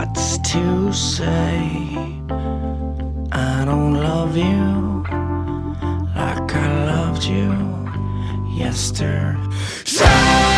what's to say? I don't love you like I loved you yesterday.